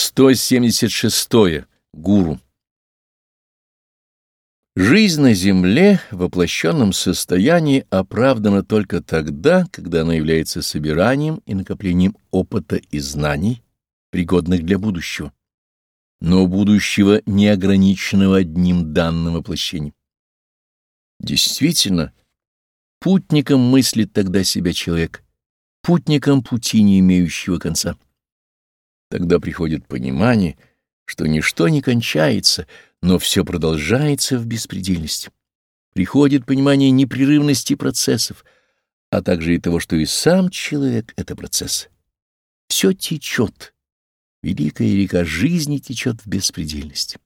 176. -е. Гуру. Жизнь на Земле в воплощенном состоянии оправдана только тогда, когда она является собиранием и накоплением опыта и знаний, пригодных для будущего, но будущего не ограниченного одним данным воплощением. Действительно, путником мыслит тогда себя человек, путником пути, не имеющего конца. Тогда приходит понимание, что ничто не кончается, но все продолжается в беспредельности. Приходит понимание непрерывности процессов, а также и того, что и сам человек — это процесс. Все течет. Великая река жизни течет в беспредельности.